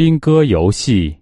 兵歌游戏。